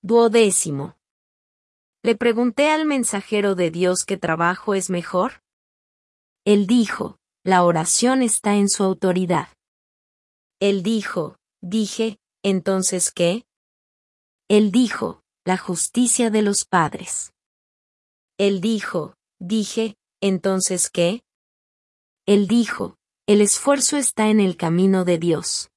Duodécimo. Le pregunté al mensajero de Dios qué trabajo es mejor. Él dijo, la oración está en su autoridad. Él dijo, dije, entonces ¿qué? Él dijo, la justicia de los padres. Él dijo, dije, entonces ¿qué? Él dijo, el esfuerzo está en el camino de Dios.